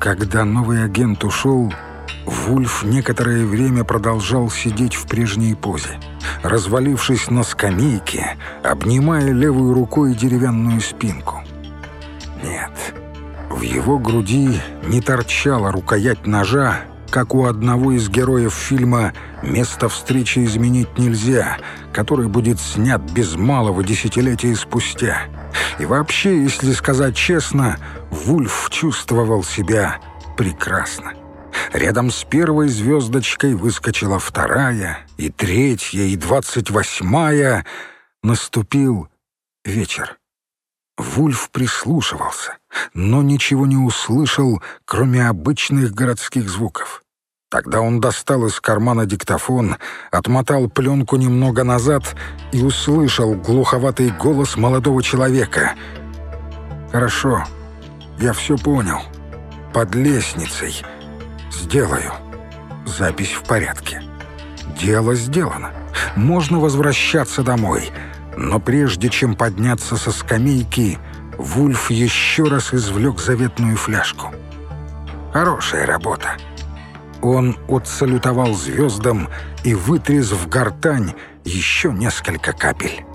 Когда новый агент ушел, Вульф некоторое время продолжал сидеть в прежней позе, развалившись на скамейке, обнимая левой рукой деревянную спинку. Нет, в его груди не торчала рукоять ножа, как у одного из героев фильма «Место встречи изменить нельзя», который будет снят без малого десятилетия спустя. И вообще, если сказать честно, Вульф чувствовал себя прекрасно. Рядом с первой звездочкой выскочила вторая, и третья, и двадцать восьмая. Наступил вечер. Вульф прислушивался, но ничего не услышал, кроме обычных городских звуков. Тогда он достал из кармана диктофон, отмотал пленку немного назад и услышал глуховатый голос молодого человека. «Хорошо, я все понял. Под лестницей. Сделаю. Запись в порядке. Дело сделано. Можно возвращаться домой. Но прежде чем подняться со скамейки, Вульф еще раз извлек заветную фляжку. Хорошая работа. Он отсалютовал звездам и вытряс в гортань еще несколько капель.